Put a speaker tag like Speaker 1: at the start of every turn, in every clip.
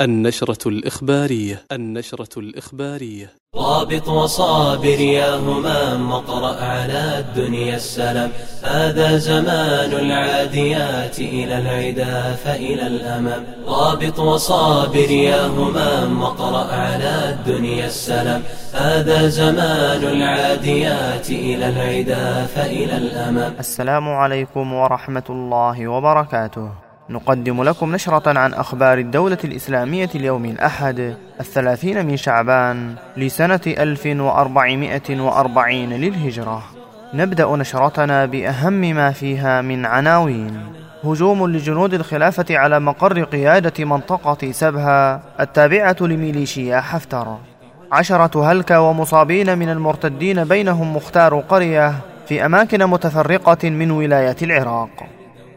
Speaker 1: النشرة الإخبارية النشرة الإخبارية.
Speaker 2: رابط وصابر يا همام واقرأ على الدنيا السلام. هذا زمان العاديات إلى العدا فإلى الأمام. رابط وصابر يا همام واقرأ على الدنيا السلام. هذا زمان العاديات إلى العدا فإلى الأمام.
Speaker 3: السلام عليكم ورحمة الله وبركاته. نقدم لكم نشرة عن أخبار الدولة الإسلامية اليوم الأحد الثلاثين من شعبان لسنة 1440 للهجرة. نبدأ نشرتنا بأهم ما فيها من عناوين. هجوم لجنود الخلافة على مقر قيادة منطقة سبها التابعة لميليشيا حفتر. عشرة هلكة ومصابين من المرتدين بينهم مختار قرية في أماكن متفرقة من ولاية العراق.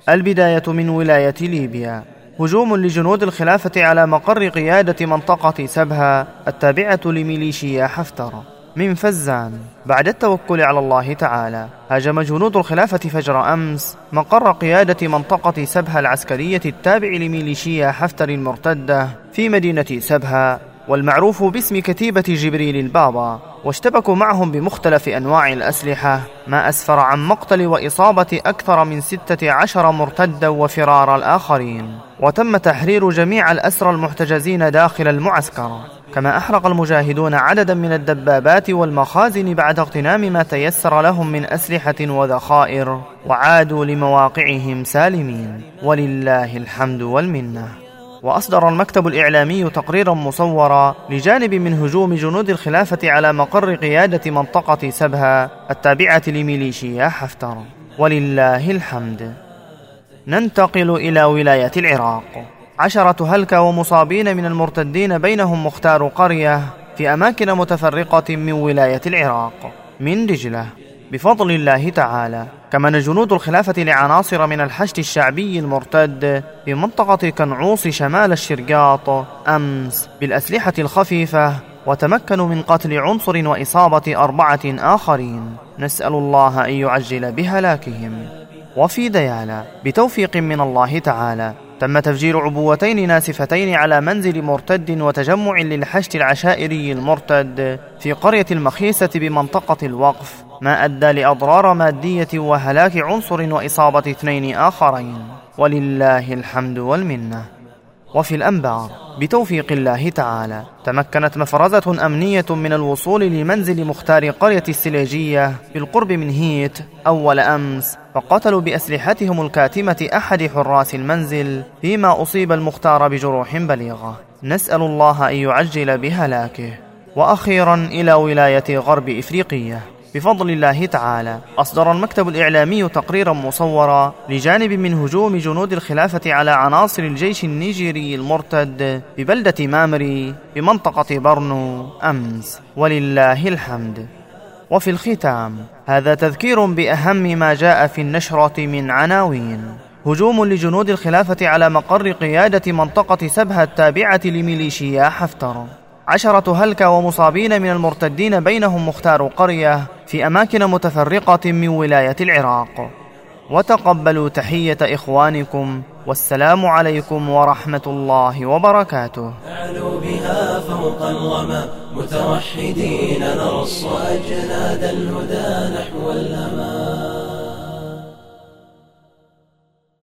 Speaker 3: البداية من ولاية ليبيا. هجوم لجنود الخلافة على مقر قيادة منطقة سبها التابعة لميليشيا حفتر من فزان. بعد التوكل على الله تعالى هاجم جنود الخلافة فجر أمس مقر قيادة منطقة سبها العسكرية التابع لميليشيا حفتر المرتدة في مدينة سبها والمعروف باسم كتيبة جبريل البابا. واشتبكوا معهم بمختلف أنواع الأسلحة ما أسفر عن مقتل وإصابة أكثر من ستة عشر مرتدا وفرار الآخرين. وتم تحرير جميع الأسرى المحتجزين داخل المعسكر. كما أحرق المجاهدون عددا من الدبابات والمخازن بعد اغتنام ما تيسر لهم من أسلحة وذخائر وعادوا لمواقعهم سالمين. ولله الحمد والمنة. وأصدر المكتب الإعلامي تقريرا مصورا لجانب من هجوم جنود الخلافة على مقر قيادة منطقة سبها التابعة لميليشيا حفتر. ولله الحمد. ننتقل إلى ولاية العراق. عشرة هلكة ومصابين من المرتدين بينهم مختار قرية في أماكن متفرقة من ولاية العراق. من دجلة بفضل الله تعالى. كمن جنود الخلافة لعناصر من الحشد الشعبي المرتد في منطقة كنعوص شمال الشرقاط أمس بالأسلحة الخفيفة وتمكنوا من قتل عنصر وإصابة أربعة آخرين. نسأل الله أن يعجل بهلاكهم. وفي ديالا بتوفيق من الله تعالى تم تفجير عبوتين ناسفتين على منزل مرتد وتجمع للحشد العشائري المرتد في قرية المخيسة بمنطقة الوقف. ما أدى لأضرار مادية وهلاك عنصر وإصابة اثنين آخرين. ولله الحمد والمنة. وفي الأنبار بتوفيق الله تعالى تمكنت مفرزة أمنية من الوصول لمنزل مختار قرية السليجية بالقرب من هيت أول أمس فقتلوا بأسلحتهم الكاتمة أحد حراس المنزل فيما أصيب المختار بجروح بليغة. نسأل الله أن يعجل بهلاكه. وأخيرا إلى ولاية غرب إفريقية. بفضل الله تعالى. أصدر المكتب الإعلامي تقريرا مصورا لجانب من هجوم جنود الخلافة على عناصر الجيش النيجيري المرتد ببلدة مامري بمنطقة برنو أمس. ولله الحمد. وفي الختام هذا تذكير بأهم ما جاء في النشرة من عناوين. هجوم لجنود الخلافة على مقر قيادة منطقة سبها التابعة لميليشيا حفتر. عشرة هلكة ومصابين من المرتدين بينهم مختار قرية في أماكن متفرقة من ولاية العراق. وتقبلوا تحية إخوانكم والسلام عليكم ورحمة الله وبركاته.
Speaker 2: أعلو بها فوق الغمام متوحدين نرص أجناد الهدى نحو الأمان